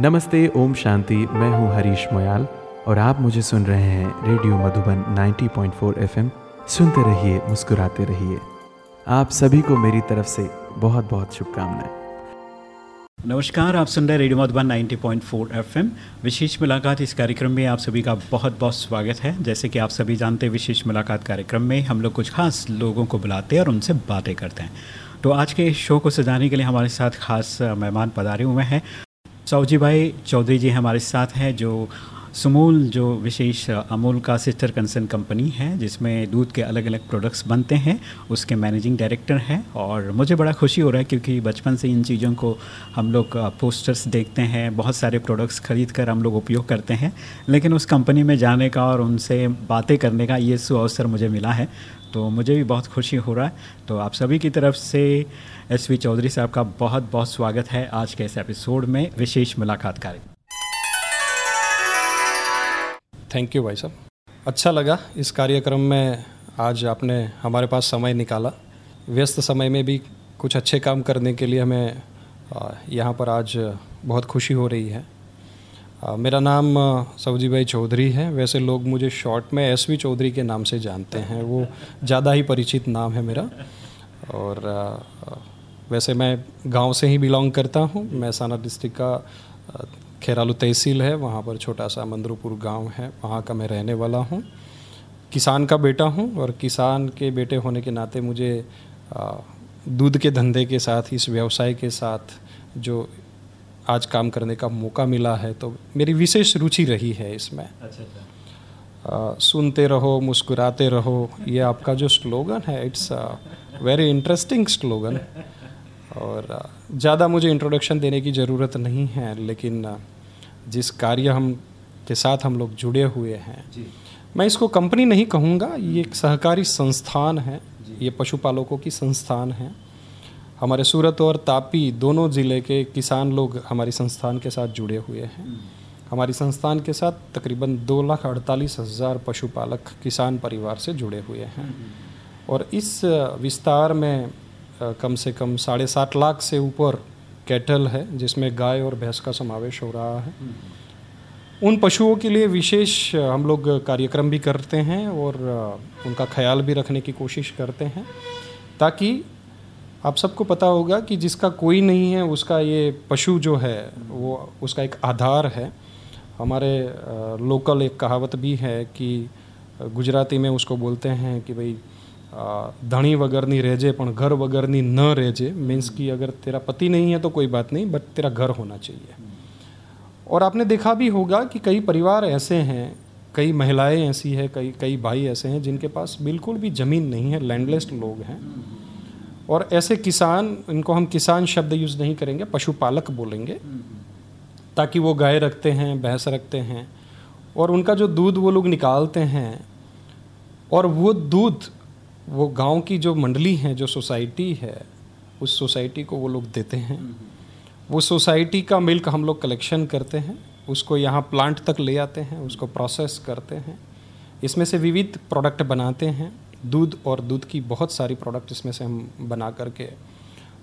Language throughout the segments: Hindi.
नमस्ते, ओम शांति। मैं हूँ हरीश मोयाल और आप मुझे सुन रहे हैं रेडियो मधुबन 90.4 एफएम। सुनते रहिए, मुस्कुराते रहिए। आप सभी को मेरी तरफ़ से बहुत बहुत शुभकामनाएँ। नमस्कार, आप सुन रहे हैं रेडियो मधुबन 90.4 एफएम। विशेष मुलाकात इस कार्यक्रम में आप सभी का बहुत बहुत स्वागत है। जैसे कि आप सभी जानते हैं, विशेष मुलाकात कार्यक्रम में हम लोग कुछ खास लोगों को बुलाते हैं और उनसे बातें करते हैं। तो आज के शो को सजाने के लिए हमारे साथ खास मेहमान पधारे हुए हैं। सौजी भाई, चौधरी जी हमारे साथ हैं, जो सुमूल, जो विशेष अमूल का सिस्टर कंसर्न कंपनी है, जिसमें दूध के अलग अलग प्रोडक्ट्स बनते हैं, उसके मैनेजिंग डायरेक्टर हैं, और मुझे बड़ा खुशी हो रहा है क्योंकि बचपन से इन चीज़ों को हम लोग पोस्टर्स देखते हैं, बहुत सारे प्रोडक्ट्स खरीद कर हम लोग उपयोग करते हैं, लेकिन उस कंपनी में जाने का और उनसे बातें करने का ये सुअवसर मुझे मिला है। तो मुझे भी बहुत खुशी हो रहा है। तो आप सभी की तरफ़ से एस वी चौधरी साहब का बहुत बहुत स्वागत है आज के इस एपिसोड में विशेष मुलाकात कार्यक्रम। थैंक यू भाई साहब। अच्छा लगा इस कार्यक्रम में आज आपने हमारे पास समय निकाला। व्यस्त समय में भी कुछ अच्छे काम करने के लिए हमें यहाँ पर आज बहुत खुशी हो रही है। मेरा नाम सऊजी भाई चौधरी है। वैसे लोग मुझे शॉर्ट में एस वी चौधरी के नाम से जानते हैं। वो ज़्यादा ही परिचित नाम है मेरा। और वैसे मैं गाँव से ही बिलोंग करता हूँ। महसाना डिस्ट्रिक्ट का खेरालू तहसील है। वहाँ पर छोटा सा मंदरूपुर गाँव है। वहाँ का मैं रहने वाला हूँ। किसान का बेटा हूँ और किसान के बेटे होने के नाते मुझे दूध के धंधे के साथ, इस व्यवसाय के साथ जो आज काम करने का मौका मिला है तो मेरी विशेष रुचि रही है इसमें। अच्छा अच्छा। आ, सुनते रहो मुस्कुराते रहो ये आपका जो स्लोगन है इट्स वेरी इंटरेस्टिंग स्लोगन। और ज़्यादा मुझे इंट्रोडक्शन देने की ज़रूरत नहीं है लेकिन जिस कार्य हम के साथ हम लोग जुड़े हुए हैं मैं इसको कंपनी नहीं कहूँगा ये एक सहकारी संस्थान है ये पशुपालकों की संस्थान है। हमारे सूरत और तापी दोनों ज़िले के किसान लोग हमारी संस्थान के साथ जुड़े हुए हैं। हमारी संस्थान के साथ तकरीबन दो लाख अड़तालीस हज़ार पशुपालक किसान परिवार से जुड़े हुए हैं। और इस विस्तार में कम से कम साढ़े सात लाख से ऊपर कैटल है, जिसमें गाय और भैंस का समावेश हो रहा है उन पशुओं के लिए विशेष हम लोग कार्यक्रम भी करते हैं और उनका ख्याल भी रखने की कोशिश करते हैं, ताकि आप सबको पता होगा कि जिसका कोई नहीं है उसका ये पशु जो है वो उसका एक आधार है हमारे लोकल एक कहावत भी है कि गुजराती में उसको बोलते हैं कि भाई धनी वगरनी રહેજે પણ घर वगरनी न રહેજે मीन्स कि अगर तेरा पति नहीं है तो कोई बात नहीं बट तेरा घर होना चाहिए और आपने देखा भी होगा कि कई परिवार ऐसे हैं कई महिलाएं ऐसी है कई कई भाई ऐसे हैं जिनके पास बिल्कुल भी ज़मीन नहीं है लैंडलेस लोग हैं और ऐसे किसान, इनको हम किसान शब्द यूज़ नहीं करेंगे, पशुपालक बोलेंगे, ताकि वो गाय रखते हैं, भैंस रखते हैं, और उनका जो दूध वो लोग निकालते हैं, और वो दूध, वो गाँव की जो मंडली है, जो सोसाइटी है, उस सोसाइटी को वो लोग देते हैं। वो सोसाइटी का मिल्क हम लोग कलेक्शन करते हैं, उसको यहाँ प्लांट तक ले आते हैं, उसको प्रोसेस करते हैं। इसमें से विविध प्रोडक्ट बनाते हैं। दूध और दूध की बहुत सारी प्रोडक्ट इसमें से हम बना करके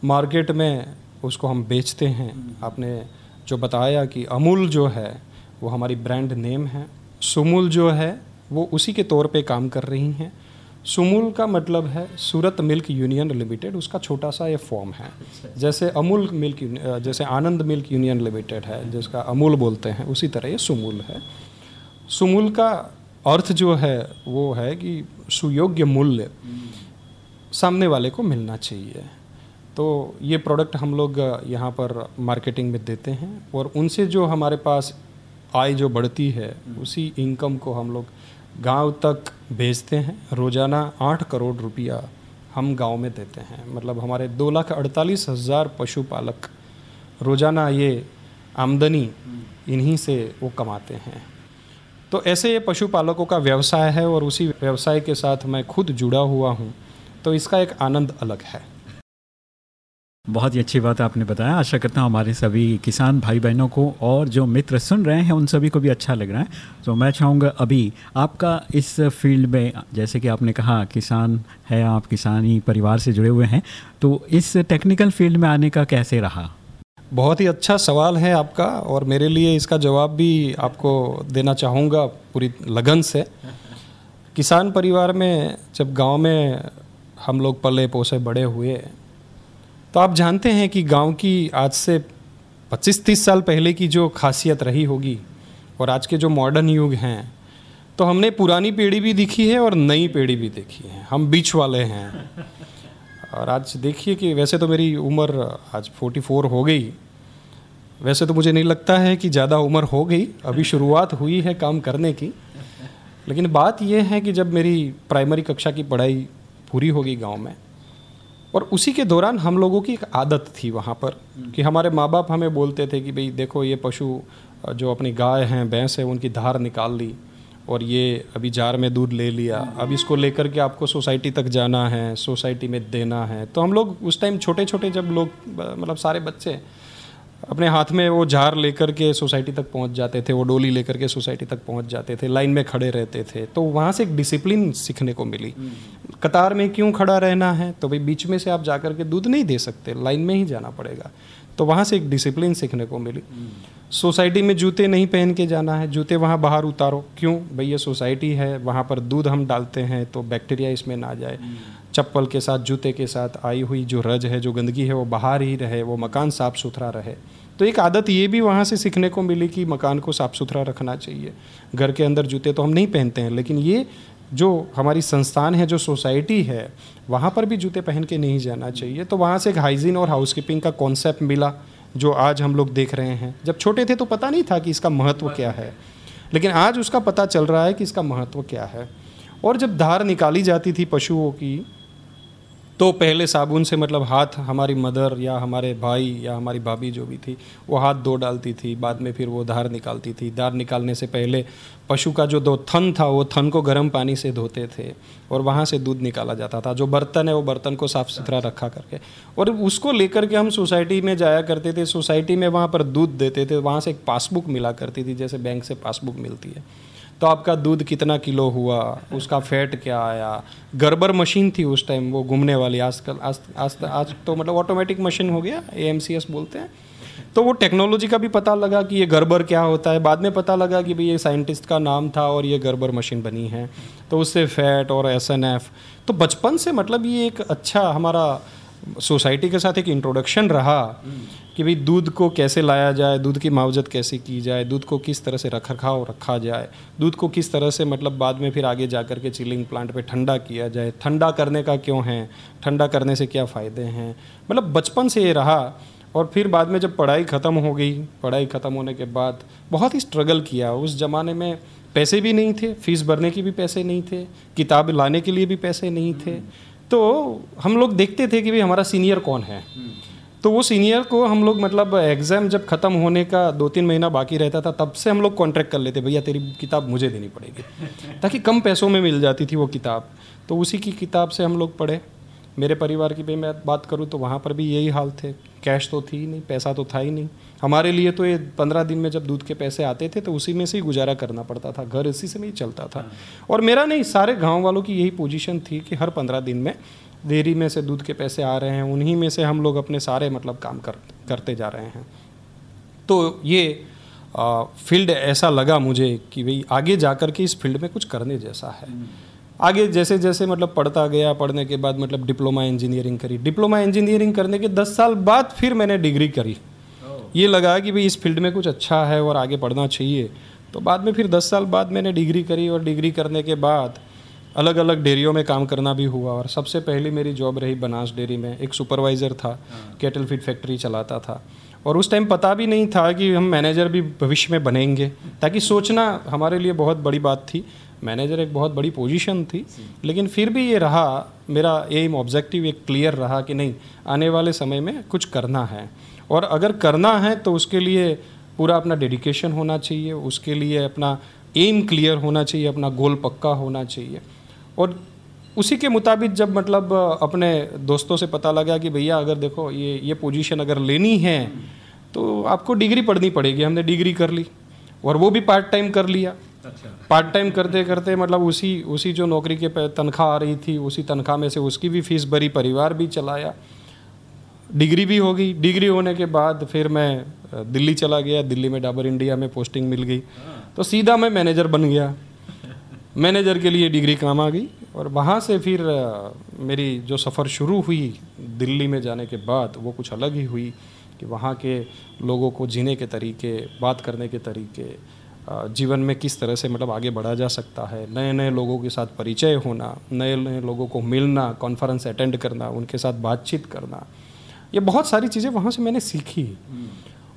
मार्केट में उसको हम बेचते हैं। आपने जो बताया कि अमूल जो है वो हमारी ब्रांड नेम है। सुमूल जो है वो उसी के तौर पे काम कर रही हैं। सुमूल का मतलब है सूरत मिल्क यूनियन लिमिटेड उसका छोटा सा ये फॉर्म है। जैसे अमूल मिल्क जैसे आनंद मिल्क यूनियन लिमिटेड है जिसका अमूल बोलते हैं उसी तरह ये सुमूल है। सुमूल का अर्थ जो है, वो है कि सुयोग्य मूल्य सामने वाले को मिलना चाहिए। तो ये प्रोडक्ट हम लोग यहाँ पर मार्केटिंग में देते हैं और उनसे जो हमारे पास आय जो बढ़ती है, उसी इनकम को हम लोग गाँव तक भेजते हैं। रोज़ाना आठ करोड़ रुपया हम गाँव में देते हैं। मतलब हमारे दो लाख अड़तालीस हज़ार पशुपालक रोज़ाना ये आमदनी इन्हीं से वो कमाते हैं। तो ऐसे ये पशुपालकों का व्यवसाय है और उसी व्यवसाय के साथ मैं खुद जुड़ा हुआ हूँ तो इसका एक आनंद अलग है। बहुत ही अच्छी बात आपने बताया। आशा करता हूँ हमारे सभी किसान भाई बहनों को और जो मित्र सुन रहे हैं, उन सभी को भी अच्छा लग रहा है। तो मैं चाहूँगा अभी आपका इस फ़ील्ड में, जैसे कि आपने कहा, किसान है आप, किसानी परिवार से जुड़े हुए हैं तो इस टेक्निकल फ़ील्ड में आने का कैसे रहा? बहुत ही अच्छा सवाल है आपका और मेरे लिए इसका जवाब भी आपको देना चाहूँगा पूरी लगन से। किसान परिवार में जब गाँव में हम लोग पले पोसे बड़े हुए तो आप जानते हैं कि गाँव की आज से 25-30 साल पहले की जो खासियत रही होगी और आज के जो मॉडर्न युग हैं तो हमने पुरानी पीढ़ी भी देखी है और नई पीढ़ी भी देखी है। हम बीच वाले हैं। और आज देखिए कि वैसे तो मेरी उम्र आज 44 हो गई। वैसे तो मुझे नहीं लगता है कि ज़्यादा उम्र हो गई। अभी शुरुआत हुई है काम करने की। लेकिन बात यह है कि जब मेरी प्राइमरी कक्षा की पढ़ाई पूरी होगी गाँव में, और उसी के दौरान हम लोगों की एक आदत थी वहाँ पर कि हमारे माँ बाप हमें बोलते थे कि भाई देखो ये पशु जो अपनी गाय हैं, भैंस है, उनकी धार निकाल ली। और ये अभी जार में दूध ले लिया। अब इसको लेकर के आपको सोसाइटी तक जाना है सोसाइटी में देना है। तो हम लोग उस टाइम छोटे छोटे जब लोग मतलब सारे बच्चे अपने हाथ में वो जार लेकर के सोसाइटी तक पहुँच जाते थे वो डोली लेकर के सोसाइटी तक पहुँच जाते थे लाइन में खड़े रहते थे। तो वहाँ से एक डिसिप्लिन सीखने को मिली। कतार में क्यों खड़ा रहना है? तो भाई बीच में से आप जाकर के दूध नहीं दे सकते लाइन में ही जाना पड़ेगा। तो वहाँ से एक डिसिप्लिन सीखने को मिली। सोसाइटी में जूते नहीं पहन के जाना है, जूते वहाँ बाहर उतारो। क्यों? भैया, सोसाइटी है, वहाँ पर दूध हम डालते हैं तो बैक्टीरिया इसमें ना जाए। चप्पल के साथ, जूते के साथ आई हुई जो रज है, जो गंदगी है, वो बाहर ही रहे, वो मकान साफ़ सुथरा रहे। तो एक आदत ये भी वहाँ से सीखने को मिली कि मकान को साफ़ सुथरा रखना चाहिए। घर के अंदर जूते तो हम नहीं पहनते हैं, लेकिन ये जो हमारी संस्थान है, जो सोसाइटी है, वहाँ पर भी जूते पहन के नहीं जाना चाहिए। तो वहाँ से एक हाइजीन और हाउसकीपिंग का कॉन्सेप्ट मिला। जो आज हम लोग देख रहे हैं। जब छोटे थे तो पता नहीं था कि इसका महत्व क्या है। लेकिन आज उसका पता चल रहा है कि इसका महत्व क्या है। और जब धार निकाली जाती थी पशुओं की तो पहले साबुन से मतलब हाथ हमारी मदर या हमारे भाई या हमारी भाभी जो भी थी, वो हाथ धो डालती थी, बाद में फिर वो धार निकालती थी। धार निकालने से पहले पशु का जो दो थन था, वो थन को गर्म पानी से धोते थे और वहाँ से दूध निकाला जाता था। जो बर्तन है, वो बर्तन को साफ़ सुथरा रखा करके। और उसको लेकर के हम सोसाइटी में जाया करते थे। सोसाइटी में वहाँ पर दूध देते थे, वहाँ से एक पासबुक मिला करती थी, जैसे बैंक से पासबुक मिलती है। तो आपका दूध कितना किलो हुआ? उसका फैट क्या आया? गर्बर मशीन थी उस टाइम वो घूमने वाली आजकल, आज आज आज तो मतलब ऑटोमेटिक मशीन हो गया एएमसीएस बोलते हैं। तो वो टेक्नोलॉजी का भी पता लगा कि ये गर्बर क्या होता है। बाद में पता लगा कि भाई ये साइंटिस्ट का नाम था और ये गर्बर मशीन बनी है। तो उससे फैट और एसएनएफ तो बचपन से मतलब ये एक अच्छा हमारा सोसाइटी के साथ एक इंट्रोडक्शन रहा। कि भाई दूध को कैसे लाया जाए, दूध की मुआवजत कैसे की जाए, दूध को किस तरह से रख रखाव रखा जाए, दूध को किस तरह से मतलब बाद में फिर आगे जा कर के चिलिंग प्लांट पे ठंडा किया जाए, ठंडा करने का क्यों है, ठंडा करने से क्या फ़ायदे हैं? मतलब बचपन से ये रहा और फिर बाद में जब पढ़ाई ख़त्म हो गई, पढ़ाई ख़त्म होने के बाद बहुत ही स्ट्रगल किया। उस ज़माने में पैसे भी नहीं थे फ़ीस भरने के भी पैसे नहीं थे, किताब लाने के लिए भी पैसे नहीं थे। तो हम लोग देखते थे कि भाई हमारा सीनियर कौन है? तो वो सीनियर को हम लोग मतलब एग्ज़ाम जब ख़त्म होने का दो तीन महीना बाकी रहता था तब से हम लोग कॉन्ट्रैक्ट कर लेते भैया तेरी किताब मुझे देनी पड़ेगी। ताकि कम पैसों में मिल जाती थी वो किताब। तो उसी की किताब से हम लोग पढ़े। मेरे परिवार की भी मैं बात करूँ तो वहाँ पर भी यही हाल थे। कैश तो थी नहीं पैसा तो था ही नहीं। हमारे लिए तो ये पंद्रह दिन में जब दूध के पैसे आते थे तो उसी में से ही गुजारा करना पड़ता था। घर इसी से ही चलता था। और मेरा नहीं सारे गाँव वालों की यही पोजीशन थी कि हर पंद्रह दिन में डेयरी में से दूध के पैसे आ रहे हैं उन्हीं में से हम लोग अपने सारे मतलब काम कर करते जा रहे हैं। तो ये आ, फ़ील्ड ऐसा लगा मुझे कि भाई आगे जा कर के इस फ़ील्ड में कुछ करने जैसा है। आगे जैसे जैसे मतलब पढ़ता गया पढ़ने के बाद मतलब डिप्लोमा इंजीनियरिंग करी। डिप्लोमा इंजीनियरिंग करने के दस साल बाद फिर मैंने डिग्री करी। ये लगा कि भाई इस फ़ील्ड में कुछ अच्छा है और आगे पढ़ना चाहिए। तो बाद में फिर दस साल बाद मैंने डिग्री करी और डिग्री करने के बाद अलग अलग डेयरियों में काम करना भी हुआ और सबसे पहली मेरी जॉब रही बनास डेयरी में। एक सुपरवाइज़र था कैटल फ़ीड फैक्ट्री चलाता था। और उस टाइम पता भी नहीं था कि हम मैनेजर भी भविष्य में बनेंगे ताकि सोचना हमारे लिए बहुत बड़ी बात थी। मैनेजर एक बहुत बड़ी पोजीशन थी लेकिन फिर भी ये रहा मेरा एम ऑब्जेक्टिव एक क्लियर रहा कि नहीं आने वाले समय में कुछ करना है। और अगर करना है तो उसके लिए पूरा अपना डेडिकेशन होना चाहिए उसके लिए अपना एम क्लियर होना चाहिए अपना गोल पक्का होना चाहिए। और उसी के मुताबिक जब मतलब अपने दोस्तों से पता लगा कि भैया अगर देखो ये ये पोजीशन अगर लेनी है तो आपको डिग्री पढ़नी पड़ेगी। हमने डिग्री कर ली और वो भी पार्ट टाइम कर लिया। अच्छा। पार्ट टाइम करते करते मतलब उसी उसी जो नौकरी के तनख्वाह आ रही थी उसी तनख्वाह में से उसकी भी फ़ीस भरी परिवार भी चलाया। डिग्री भी हो गई। डिग्री होने के बाद फिर मैं दिल्ली चला गया। दिल्ली में डाबर इंडिया में पोस्टिंग मिल गई। तो सीधा मैं मैनेजर बन गया। मैनेजर के लिए डिग्री काम आ गई और वहाँ से फिर मेरी जो सफ़र शुरू हुई दिल्ली में जाने के बाद, वो कुछ अलग ही हुई कि वहाँ के लोगों को जीने के तरीके, बात करने के तरीके जीवन में किस तरह से मतलब आगे बढ़ा जा सकता है नए नए लोगों के साथ परिचय होना नए नए लोगों को मिलना कॉन्फ्रेंस अटेंड करना, उनके साथ बातचीत करना, ये बहुत सारी चीज़ें वहाँ से मैंने सीखी।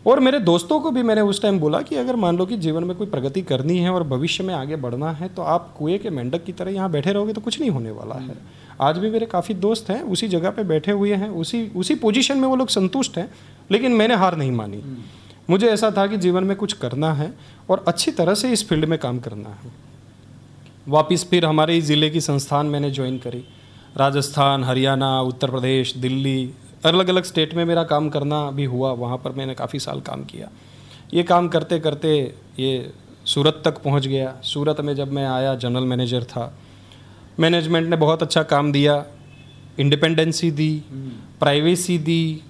और मेरे दोस्तों को भी मैंने उस टाइम बोला कि अगर मान लो कि जीवन में कोई प्रगति करनी है और भविष्य में आगे बढ़ना है तो आप कुएँ के मेंढक की तरह यहाँ बैठे रहोगे तो कुछ नहीं होने वाला है। आज भी मेरे काफ़ी दोस्त हैं, उसी जगह पे बैठे हुए हैं, उसी उसी पोजीशन में वो लोग संतुष्ट हैं, लेकिन मैंने हार नहीं मानी। मुझे ऐसा था कि जीवन में कुछ करना है और अच्छी तरह से इस फ़ील्ड में काम करना है। वापस फिर हमारे ज़िले की संस्थान मैंने ज्वाइन करी। राजस्थान, हरियाणा, उत्तर प्रदेश, दिल्ली अलग अलग स्टेट में मेरा काम करना भी हुआ वहाँ पर मैंने काफ़ी साल काम किया। ये काम करते करते ये सूरत तक पहुँच गया। सूरत में जब मैं आया जनरल मैनेजर था मैनेजमेंट ने बहुत अच्छा काम दिया इंडिपेंडेंसी दी प्राइवेसी दी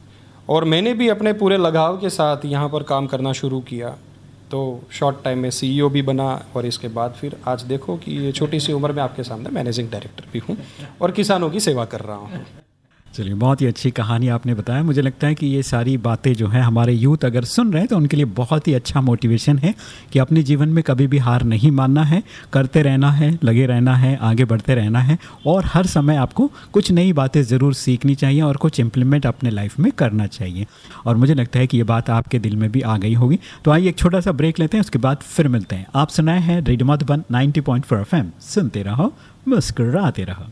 और मैंने भी अपने पूरे लगाव के साथ यहाँ पर काम करना शुरू किया। तो शॉर्ट टाइम में सीईओ भी बना और इसके बाद फिर आज देखो कि ये छोटी सी उम्र में आपके सामने मैनेजिंग डायरेक्टर भी हूँ और किसानों की सेवा कर रहा हूँ। चलिए, बहुत ही अच्छी कहानी आपने बताया। मुझे लगता है कि ये सारी बातें जो हैं, हमारे यूथ अगर सुन रहे हैं तो उनके लिए बहुत ही अच्छा मोटिवेशन है कि अपने जीवन में कभी भी हार नहीं मानना है। करते रहना है, लगे रहना है, आगे बढ़ते रहना है और हर समय आपको कुछ नई बातें ज़रूर सीखनी चाहिए और कुछ इम्प्लीमेंट अपने लाइफ में करना चाहिए। और मुझे लगता है कि ये बात आपके दिल में भी आ गई होगी। तो आइए एक छोटा सा ब्रेक लेते हैं, उसके बाद फिर मिलते हैं। आप सुनाए हैं रेडियो मधुबन नाइनटी पॉइंट सुनते रहो, मुस्कुराते रहो।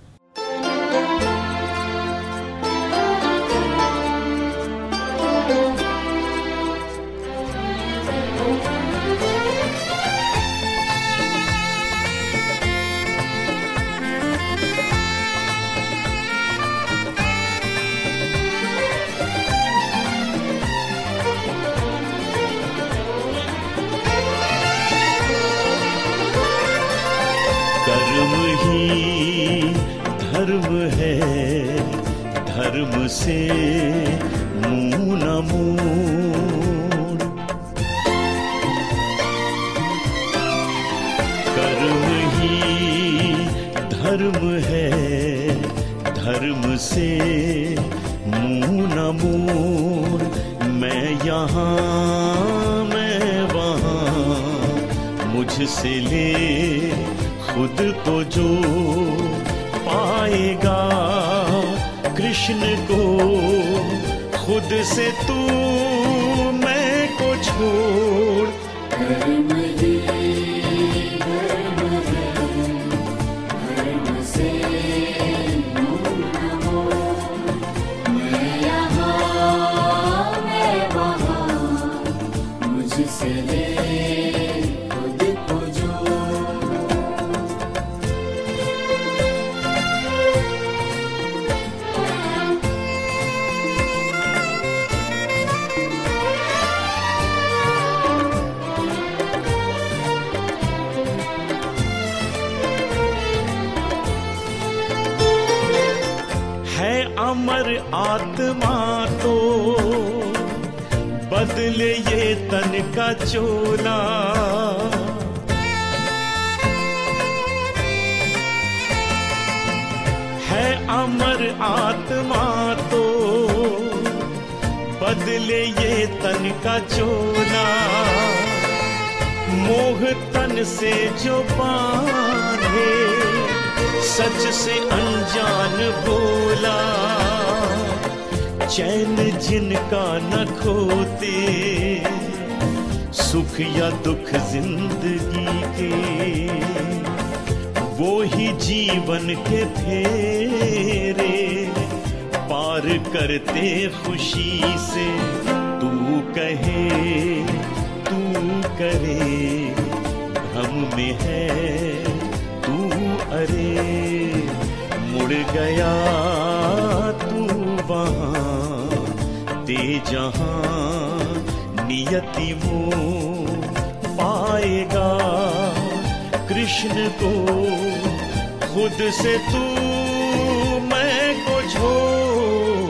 मोड़ मैं यहाँ, मैं वहाँ। मुझसे ले खुद को जो पाएगा। कृष्ण को खुद से तू, मैं को छोड़। बदले ये तन का चोला। है अमर आत्मा तो बदले ये तन का चोला। मोह तन से जो बांधे सच से अनजान बोला। चैन जिनका न खोते, सुख या दुख ज़िंदगी के, वो ही जीवन के फेरे। पार करते खुशी से, तू कहे, तू करे, भ्रम में है मुड़ गया तू वहाँ। दे जहाँ नियति वो पाएगा, कृष्ण को खुद से तू मैं को छोड़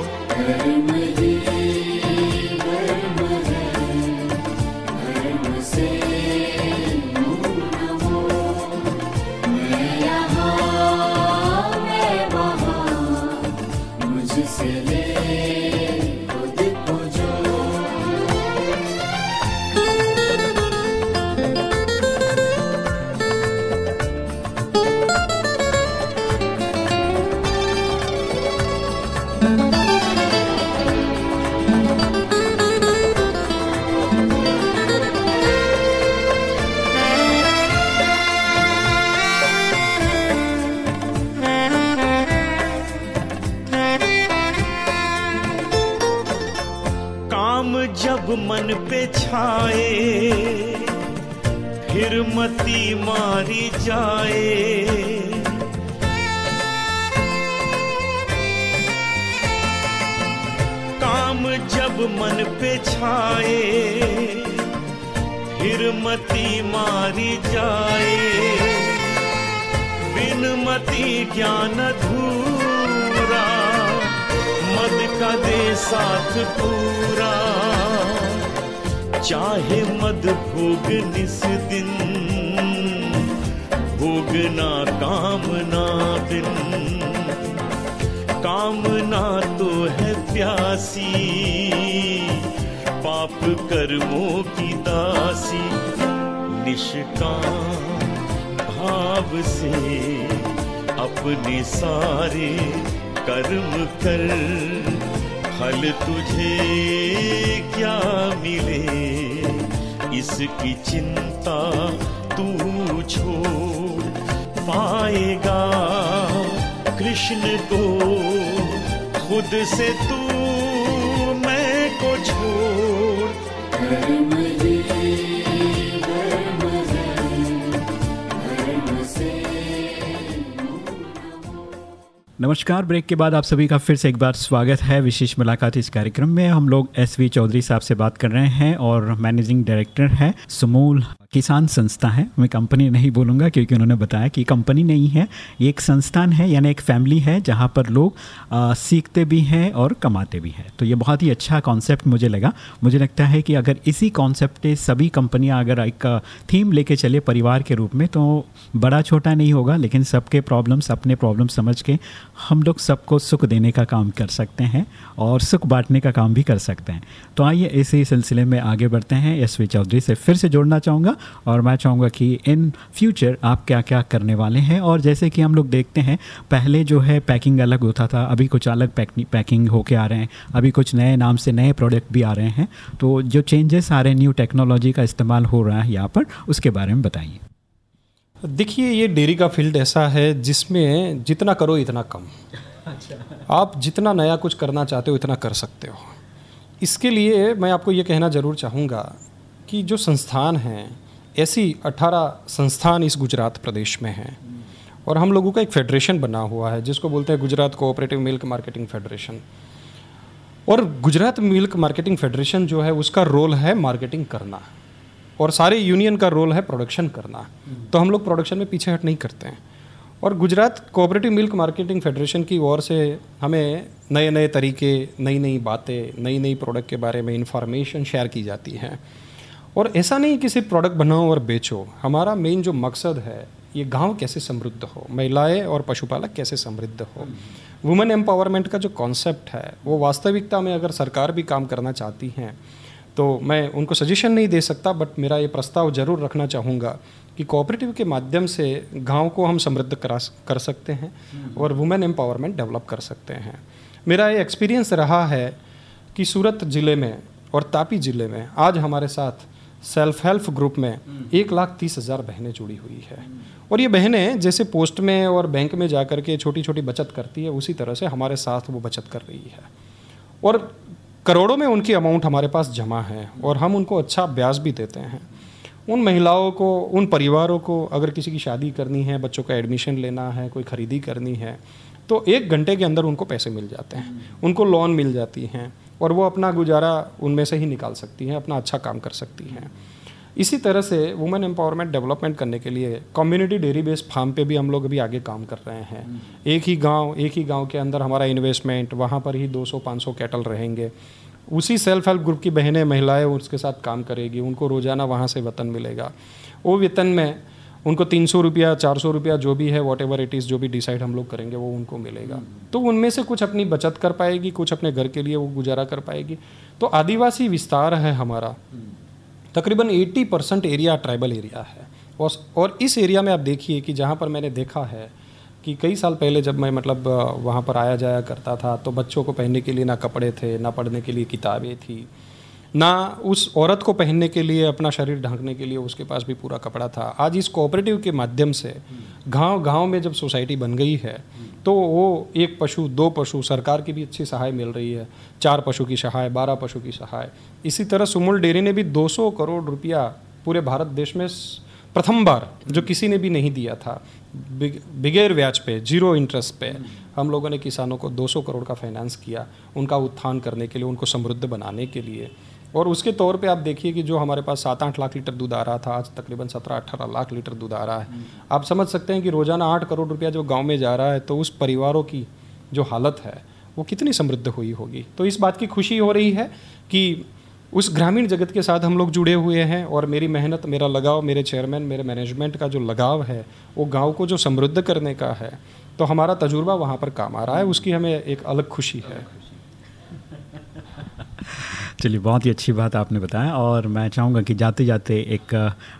पे छाए, फिर मती मारी जाए। काम जब मन पे छाए, फिर मती मारी जाए। बिन मती ज्ञान धूरा मद का दे साथ पूरा। चाहे मद भोग निस दिन भोगना कामना बिन कामना तो है प्यासी, पाप कर्मों की दासी। निष्काम भाव से अपने सारे कर्म कर, फल तुझे क्या मिले? इसकी चिंता तू छोड़ पाएगा। कृष्ण को खुद से तू मैं को छोड़। नमस्कार, ब्रेक के बाद आप सभी का फिर से एक बार स्वागत है विशेष मुलाकात इस कार्यक्रम में। हम लोग एस वी चौधरी साहब से बात कर रहे हैं और मैनेजिंग डायरेक्टर है सुमूल। किसान संस्था है। मैं कंपनी नहीं बोलूँगा क्योंकि उन्होंने बताया कि कंपनी नहीं है। ये एक संस्थान है यानी एक फैमिली है जहाँ पर लोग आ, सीखते भी हैं और कमाते भी हैं। तो ये बहुत ही अच्छा कॉन्सेप्ट मुझे लगा। मुझे लगता है कि अगर इसी कॉन्सेप्ट सभी कंपनियाँ अगर एक थीम लेके चले परिवार के रूप में तो बड़ा छोटा नहीं होगा लेकिन सबके प्रॉब्लम्स अपने प्रॉब्लम समझ के हम लोग सबको सुख देने का काम कर सकते हैं और सुख बांटने का काम भी कर सकते हैं। तो आइए इसी सिलसिले में आगे बढ़ते हैं। एस चौधरी से फिर से जोड़ना चाहूँगा। और मैं चाहूँगा कि इन फ्यूचर आप क्या क्या करने वाले हैं? और जैसे कि हम लोग देखते हैं, पहले जो है पैकिंग अलग होता था, अभी कुछ अलग पैकिंग होके आ रहे हैं, अभी कुछ नए नाम से नए प्रोडक्ट भी आ रहे हैं। तो जो चेंजेस आ रहे हैं न्यू टेक्नोलॉजी का इस्तेमाल हो रहा है यहाँ पर, उसके बारे में बताइए। देखिए, ये डेयरी का फ़ील्ड ऐसा है जिसमें जितना करो, इतना कम। आप जितना नया कुछ करना चाहते हो, इतना कर सकते हो। इसके लिए मैं आपको ये कहना ज़रूर चाहूँगा कि जो संस्थान हैं ऐसी 18 संस्थान इस गुजरात प्रदेश में हैं। और हम लोगों का एक फेडरेशन बना हुआ है, जिसको बोलते हैं Gujarat cooperative milk marketing federation और गुजरात मिल्क मार्केटिंग फेडरेशन जो है, उसका रोल है मार्केटिंग करना। और सारे यूनियन का रोल है प्रोडक्शन करना। तो हम लोग प्रोडक्शन में पीछे हट नहीं करते हैं। और Gujarat cooperative milk marketing federation की ओर से हमें नए नए तरीके नई नई बातें नई नई प्रोडक्ट के बारे में इंफॉर्मेशन शेयर की जाती हैं। और ऐसा नहीं कि सिर्फ़ प्रोडक्ट बनाओ और बेचो। हमारा मेन जो मकसद है, ये गाँव कैसे समृद्ध हो, महिलाएँ और पशुपालक कैसे समृद्ध हो। वुमेन एम्पावरमेंट का जो कॉन्सेप्ट है, वो वास्तविकता में अगर सरकार भी काम करना चाहती हैं तो मैं उनको सजेशन नहीं दे सकता बट मेरा ये प्रस्ताव ज़रूर रखना चाहूँगा कि कोऑपरेटिव के माध्यम से गाँव को हम समृद्ध करा कर सकते हैं और वुमेन एम्पावरमेंट डेवलप कर सकते हैं। मेरा ये एक्सपीरियंस रहा है कि सूरत ज़िले में और तापी ज़िले में आज हमारे साथ सेल्फ हेल्प ग्रुप में एक लाख तीस हज़ार बहनें जुड़ी हुई है। और ये बहनें जैसे पोस्ट में और बैंक में जा कर के छोटी छोटी बचत करती है, उसी तरह से हमारे साथ वो बचत कर रही है। और करोड़ों में उनकी अमाउंट हमारे पास जमा है और हम उनको अच्छा ब्याज भी देते हैं। उन महिलाओं को, उन परिवारों को अगर किसी की शादी करनी है, बच्चों का एडमिशन लेना है, कोई ख़रीदी करनी है तो एक घंटे के अंदर उनको पैसे मिल जाते हैं, उनको लोन मिल जाती हैं। और वो अपना गुजारा उनमें से ही निकाल सकती हैं, अपना अच्छा काम कर सकती हैं। इसी तरह से वुमेन एम्पावरमेंट डेवलपमेंट करने के लिए कम्युनिटी डेयरी बेस्ड फार्म पे भी हम लोग अभी आगे काम कर रहे हैं। एक ही गाँव, एक ही गाँव के अंदर हमारा इन्वेस्टमेंट वहाँ पर ही 200-500 कैटल रहेंगे। उसी सेल्फ हेल्प ग्रुप की बहनें, महिलाएँ, उसके साथ काम करेगी, उनको रोज़ाना वहाँ से वेतन मिलेगा। वो वेतन में उनको तीन सौ रुपया, चार सौ रुपया जो भी है वॉट एवर इट इज़ जो भी डिसाइड हम लोग करेंगे, वो उनको मिलेगा। तो उनमें से कुछ अपनी बचत कर पाएगी, कुछ अपने घर के लिए वो गुजारा कर पाएगी। तो आदिवासी विस्तार है हमारा। तकरीबन 80 परसेंट एरिया ट्राइबल एरिया है। और इस एरिया में आप देखिए कि जहाँ पर मैंने देखा है कि कई साल पहले जब मैं मतलब वहाँ पर आया जाया करता था तो बच्चों को पहनने के लिए ना कपड़े थे, ना पढ़ने के लिए किताबें थी। ना उस औरत को पहनने के लिए, अपना शरीर ढांकने के लिए उसके पास भी पूरा कपड़ा था। आज इस कोऑपरेटिव के माध्यम से गाँव गाँव में जब सोसाइटी बन गई है तो वो एक पशु, दो पशु, सरकार की भी अच्छी सहाय मिल रही है। चार पशु की सहाय, बारह पशु की सहाय। इसी तरह सुमुल डेयरी ने भी 200 करोड़ रुपया पूरे भारत देश में प्रथम बार, जो किसी ने भी नहीं दिया था। बिगैर ब्याज पे, ज़ीरो इंटरेस्ट पे, हम लोगों ने किसानों को 200 करोड़ का फाइनेंस किया, उनका उत्थान करने के लिए, उनको समृद्ध बनाने के लिए। और उसके तौर पे आप देखिए कि जो हमारे पास सात आठ लाख लीटर दूध आ रहा था आज तकरीबन सत्रह अठारह लाख लीटर दूध आ रहा है। आप समझ सकते हैं कि रोज़ाना आठ करोड़ रुपया जो गाँव में जा रहा है तो उस परिवारों की जो हालत है वो कितनी समृद्ध हुई होगी। तो इस बात की खुशी हो रही है कि उस ग्रामीण जगत के साथ हम लोग जुड़े हुए हैं और मेरी मेहनत मेरा लगाव मेरे चेयरमैन मेरे मैनेजमेंट का जो लगाव है वो गाँव को जो समृद्ध करने का है तो हमारा तजुर्बा वहाँ पर काम आ रहा है। उसकी हमें एक अलग खुशी है। चलिए, बहुत ही अच्छी बात आपने बताया और मैं चाहूँगा कि जाते जाते एक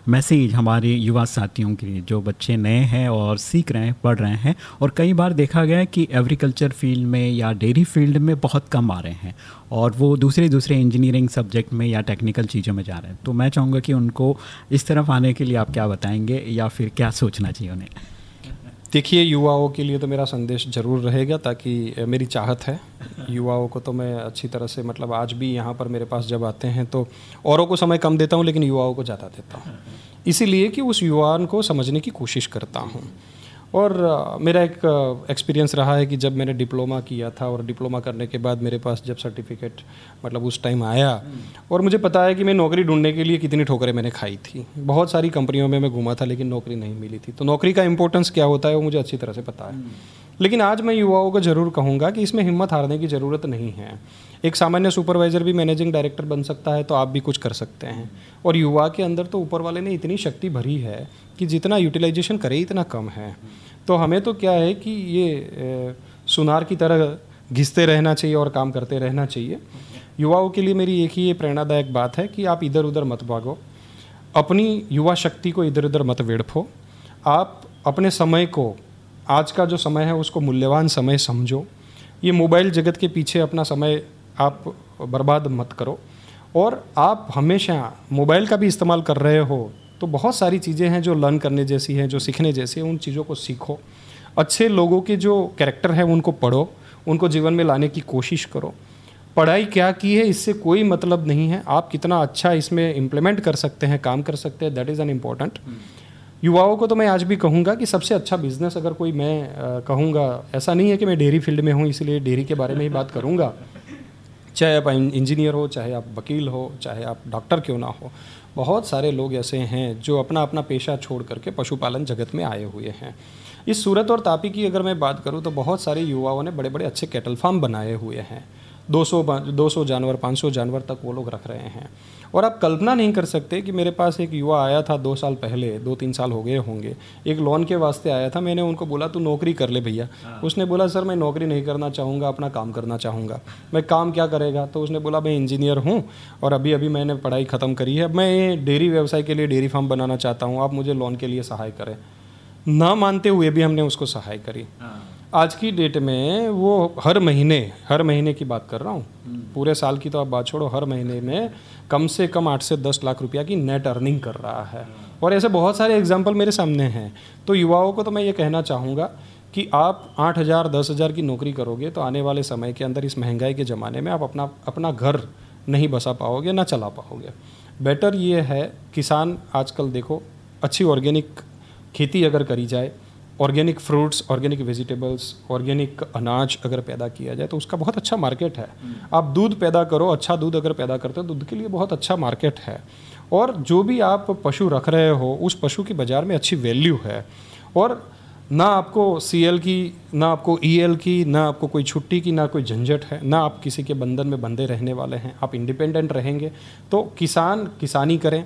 मैसेज हमारे युवा साथियों के लिए, जो बच्चे नए हैं और सीख रहे हैं, पढ़ रहे हैं और कई बार देखा गया है कि एग्रीकल्चर फ़ील्ड में या डेयरी फ़ील्ड में बहुत कम आ रहे हैं और वो दूसरे दूसरे इंजीनियरिंग सब्जेक्ट में या टेक्निकल चीज़ों में जा रहे हैं। तो मैं चाहूँगा कि उनको इस तरफ़ आने के लिए आप क्या बताएँगे या फिर क्या सोचना चाहिए उन्हें? देखिए, युवाओं के लिए तो मेरा संदेश ज़रूर रहेगा ताकि मेरी चाहत है। युवाओं को तो मैं अच्छी तरह से मतलब आज भी यहाँ पर मेरे पास जब आते हैं तो औरों को समय कम देता हूँ, लेकिन युवाओं को ज़्यादा देता हूँ। इसीलिए कि उस युवान को समझने की कोशिश करता हूँ। और मेरा एक एक्सपीरियंस रहा है कि जब मैंने डिप्लोमा किया था और डिप्लोमा करने के बाद मेरे पास जब सर्टिफिकेट मतलब उस टाइम आया और मुझे पता है कि मैं नौकरी ढूँढने के लिए कितनी ठोकरें मैंने खाई थी। बहुत सारी कंपनियों में मैं घूमा था लेकिन नौकरी नहीं मिली थी। तो नौकरी का इंपॉर्टेंस क्या होता है वो मुझे अच्छी तरह से पता है। लेकिन आज मैं युवाओं को ज़रूर कहूँगा कि इसमें हिम्मत हारने की ज़रूरत नहीं है। एक सामान्य सुपरवाइज़र भी मैनेजिंग डायरेक्टर बन सकता है तो आप भी कुछ कर सकते हैं। और युवा के अंदर तो ऊपर वाले ने इतनी शक्ति भरी है कि जितना यूटिलाइजेशन करे इतना कम है। तो हमें तो क्या है कि ये सुनार की तरह घिसते रहना चाहिए और काम करते रहना चाहिए। युवाओं के लिए मेरी एक ही ये प्रेरणादायक बात है कि आप इधर उधर मत भागो। अपनी युवा शक्ति को इधर उधर मत वेड़फो। आप अपने समय को आज का जो समय है, उसको मूल्यवान समय समझो। ये मोबाइल जगत के पीछे अपना समय आप बर्बाद मत करो। और आप हमेशा मोबाइल का भी इस्तेमाल कर रहे हो तो बहुत सारी चीज़ें हैं जो लर्न करने जैसी हैं, जो सीखने जैसी हैं, उन चीज़ों को सीखो। अच्छे लोगों के जो कैरेक्टर है, उनको पढ़ो, उनको जीवन में लाने की कोशिश करो। पढ़ाई क्या की है, इससे कोई मतलब नहीं है। आप कितना अच्छा इसमें इम्प्लीमेंट कर सकते हैं, काम कर सकते हैं दैट इज़ एन इंपॉर्टेंट युवाओं को तो मैं आज भी कहूँगा कि सबसे अच्छा बिज़नेस अगर कोई मैं कहूँगा, ऐसा नहीं है कि मैं डेयरी फ़ील्ड में हूँ, इसलिए डेयरी के बारे में ही बात करूँगा। चाहे आप इंजीनियर हो, चाहे आप वकील हो, चाहे आप डॉक्टर क्यों ना हो, बहुत सारे लोग ऐसे हैं जो अपना अपना पेशा छोड़ करके पशुपालन जगत में आए हुए हैं। इस सूरत और तापी की अगर मैं बात करूँ तो बहुत सारे युवाओं ने बड़े बड़े अच्छे कैटल फार्म बनाए हुए हैं। 200 200 जानवर 500 जानवर तक वो लोग रख रहे हैं। और आप कल्पना नहीं कर सकते कि मेरे पास एक युवा आया था दो साल पहले दो तीन साल हो गए होंगे। एक लोन के वास्ते आया था मैंने उनको बोला तू नौकरी कर ले भैया। हाँ। उसने बोला सर मैं नौकरी नहीं करना चाहूँगा अपना काम करना चाहूँगा। मैं काम क्या करेगा? तो उसने बोला मैं इंजीनियर हूँ और अभी अभी मैंने पढ़ाई ख़त्म करी है। मैं डेयरी व्यवसाय के लिए डेयरी फार्म बनाना चाहता हूँ। आप मुझे लोन के लिए सहाय करें। ना मानते हुए भी हमने उसको सहाय करी। हाँ। आज की डेट में वो हर महीने हर महीने की बात कर रहा हूँ। हम्म। पूरे साल की तो आप बात छोड़ो हर महीने में कम से कम आठ से दस लाख रुपया की नेट अर्निंग कर रहा है। और ऐसे बहुत सारे एग्ज़ाम्पल मेरे सामने हैं। तो युवाओं को तो मैं ये कहना चाहूँगा कि आप आठ हज़ार दस हज़ार की नौकरी करोगे तो आने वाले समय के अंदर इस महँगाई के ज़माने में आप अपना अपना घर नहीं बसा पाओगे ना चला पाओगे। बेटर ये है किसान आजकल देखो अच्छी ऑर्गेनिक खेती अगर करी जाए organic fruits organic vegetables organic अनाज अगर पैदा किया जाए तो उसका बहुत अच्छा मार्केट है। आप दूध पैदा करो अच्छा दूध अगर पैदा करते हो दूध के लिए बहुत अच्छा मार्केट है। और जो भी आप पशु रख रहे हो उस पशु की बाज़ार में अच्छी वैल्यू है। और ना आपको सीएल की ना आपको ई e की ना आपको कोई छुट्टी की ना कोई झंझट है ना आप किसी के बंधन में बंधे रहने वाले हैं। आप इंडिपेंडेंट रहेंगे तो किसान किसानी करें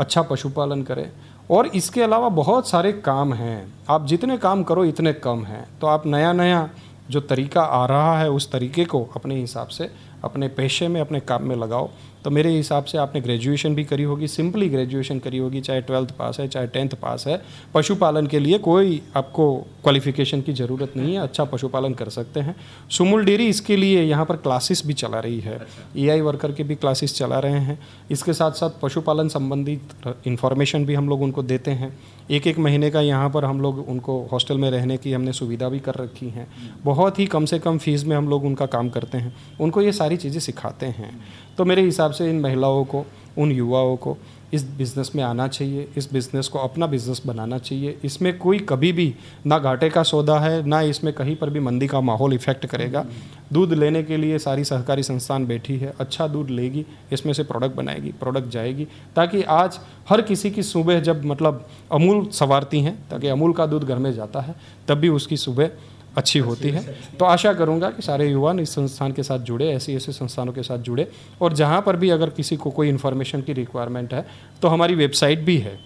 अच्छा पशुपालन करें। और इसके अलावा बहुत सारे काम हैं। आप जितने काम करो, इतने कम हैं। तो आप नया नया जो तरीका आ रहा है, उस तरीके को अपने हिसाब से, अपने पेशे में, अपने काम में लगाओ। तो मेरे हिसाब से आपने ग्रेजुएशन भी करी होगी सिंपली ग्रेजुएशन करी होगी चाहे ट्वेल्थ पास है चाहे टेंथ पास है। पशुपालन के लिए कोई आपको क्वालिफिकेशन की ज़रूरत नहीं है अच्छा पशुपालन कर सकते हैं। सुमुल डेयरी इसके लिए यहाँ पर क्लासेस भी चला रही है। ई अच्छा। वर्कर के भी क्लासेस चला रहे हैं। इसके साथ साथ पशुपालन संबंधित इंफॉर्मेशन भी हम लोग उनको देते हैं। एक एक महीने का यहाँ पर हम लोग उनको हॉस्टल में रहने की हमने सुविधा भी कर रखी है। बहुत ही कम से कम फ़ीस में हम लोग उनका काम करते हैं। उनको ये सारी चीज़ें सिखाते हैं। तो मेरे हिसाब से इन महिलाओं को, उन युवाओं को इस बिज़नेस में आना चाहिए, इस बिज़नेस को अपना बिज़नेस बनाना चाहिए। इसमें कोई कभी भी ना घाटे का सौदा है, ना इसमें कहीं पर भी मंदी का माहौल इफ़ेक्ट करेगा। दूध लेने के लिए सारी सहकारी संस्थान बैठी है अच्छा दूध लेगी, इसमें से प्रोडक्ट बनाएगी प्रोडक्ट जाएगी, ताकि आज हर किसी की सुबह जब मतलब अमूल संवारती हैं, ताकि अमूल का दूध घर में जाता है, तब भी उसकी सुबह अच्छी होती है। तो आशा करूँगा कि सारे युवा इस संस्थान के साथ जुड़े ऐसे ऐसे संस्थानों के साथ जुड़े। और जहाँ पर भी अगर किसी को कोई इन्फॉर्मेशन की रिक्वायरमेंट है तो हमारी वेबसाइट भी है।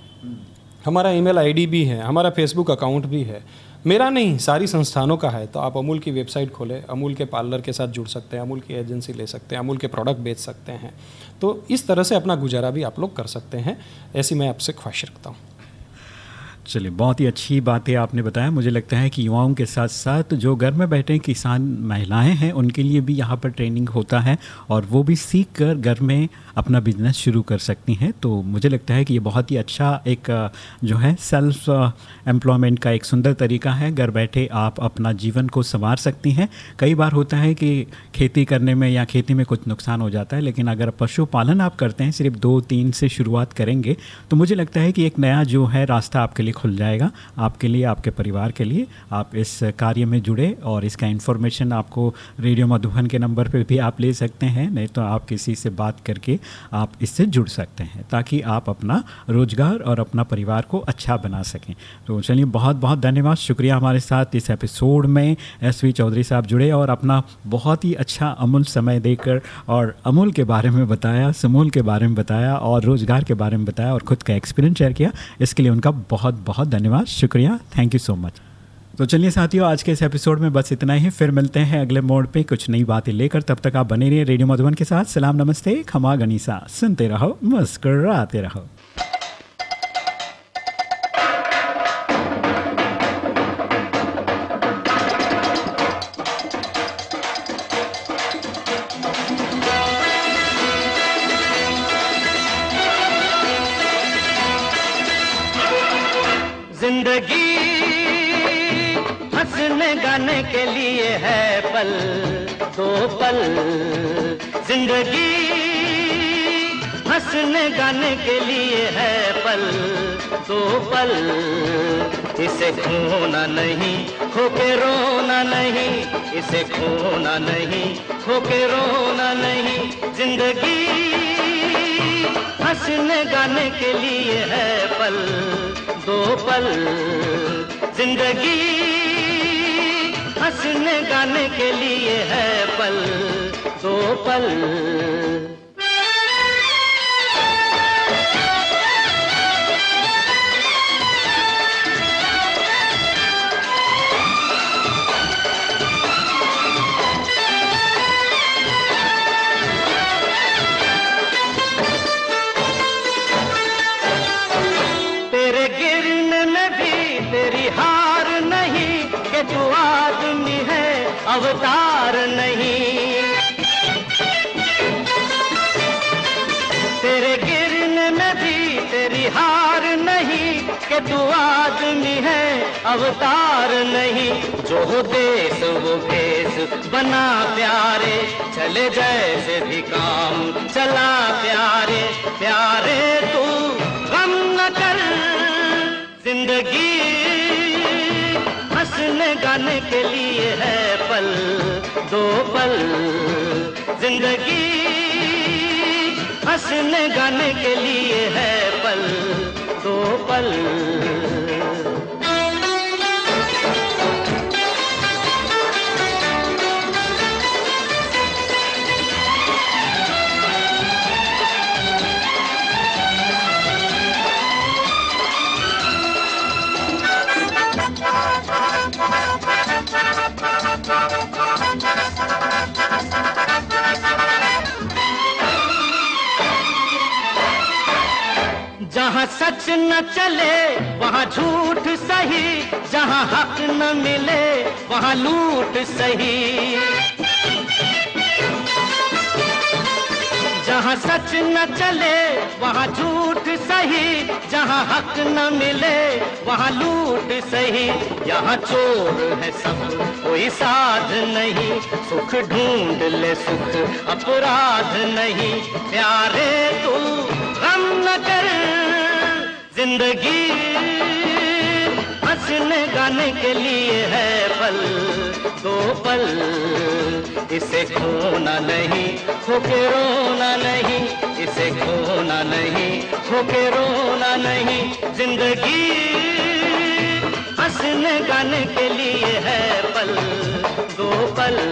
हमारा ईमेल आईडी भी है, हमारा फेसबुक अकाउंट भी है। मेरा नहीं, सारी संस्थानों का है। तो आप अमूल की वेबसाइट खोलें, अमूल के पार्लर के साथ जुड़ सकते हैं, अमूल की एजेंसी ले सकते हैं, अमूल के प्रोडक्ट बेच सकते हैं। तो इस तरह से अपना गुजारा भी आप लोग कर सकते हैं, ऐसी मैं आपसे ख्वाहिश रखता हूँ। चलिए, बहुत ही अच्छी बात आपने बताया। मुझे लगता है कि युवाओं के साथ साथ जो घर में बैठे किसान महिलाएँ हैं, उनके लिए भी यहाँ पर ट्रेनिंग होता है और वो भी सीख कर घर में अपना बिज़नेस शुरू कर सकती हैं। तो मुझे लगता है कि ये बहुत ही अच्छा एक, जो है सेल्फ एम्प्लॉयमेंट का एक सुंदर तरीका है। घर बैठे आप अपना जीवन को संवार सकती हैं। कई बार होता है कि खेती करने में या खेती में कुछ नुकसान हो जाता है, लेकिन अगर पशुपालन आप करते हैं, सिर्फ़ दो, तीन से शुरुआत करेंगे तो मुझे लगता है कि एक नया जो है रास्ता आपके लिए खुल जाएगा आपके लिए, आपके परिवार के लिए। आप इस कार्य में जुड़े और इसका इन्फॉर्मेशन आपको रेडियो मधुबन के नंबर पर भी आप ले सकते हैं, नहीं तो आप किसी से बात करके आप इससे जुड़ सकते हैं, ताकि आप अपना रोज़गार और अपना परिवार को अच्छा बना सकें। तो चलिए बहुत बहुत धन्यवाद। शुक्रिया हमारे साथ इस एपिसोड में। एस वी चौधरी साहब जुड़े और अपना बहुत ही अच्छा अमूल समय देकर और अमूल के बारे में बताया, समूल के बारे में बताया और रोज़गार के बारे में बताया और ख़ुद का एक्सपीरियंस शेयर किया। इसके लिए उनका बहुत बहुत धन्यवाद, शुक्रिया थैंक यू सो मच तो चलिए साथियों, आज के इस एपिसोड में बस इतना ही, फिर मिलते हैं अगले मोड पे कुछ नई बातें लेकर, तब तक आप बने रहिए रेडियो मधुबन के साथ। सलाम, नमस्ते, खमा गनीसा। सुनते रहो, मुस्कराते रहो। पल, ज़िंदगी हंसने गाने के लिए है पल, दो पल। इसे खोना नहीं खो के रोना नहीं, इसे खोना नहीं खो के रोना नहीं। ज़िंदगी हंसने गाने के लिए है पल, दो पल। ज़िंदगी हंसने गाने के लिए है पल सो पल। कि तू आदमी है, अवतार नहीं। जो हो देश, वो भेष बना प्यारे। चले जैसे भी काम, चला प्यारे। प्यारे तू गम न कर, ज़िंदगी हंसने गाने के लिए है पल, दो पल। ज़िंदगी हंसने गाने के लिए है दो पल Thank जहाँ सच न चले, वहाँ झूठ सही। जहाँ हक न मिले, वहाँ लूट सही। जहाँ सच न चले, वहाँ झूठ सही। जहाँ हक न मिले, वहाँ लूट सही। यहाँ चोर है सब, कोई साध नहीं। सुख ढूंढ ले सुख, अपराध नहीं। प्यारे तू ज़िंदगी हंसने गाने के लिए है पल, दो पल। इसे खोना नहीं, होके रोना नहीं, इसे खोना नहीं, होके रोना नहीं। ज़िंदगी हंसने गाने के लिए है पल, दो पल।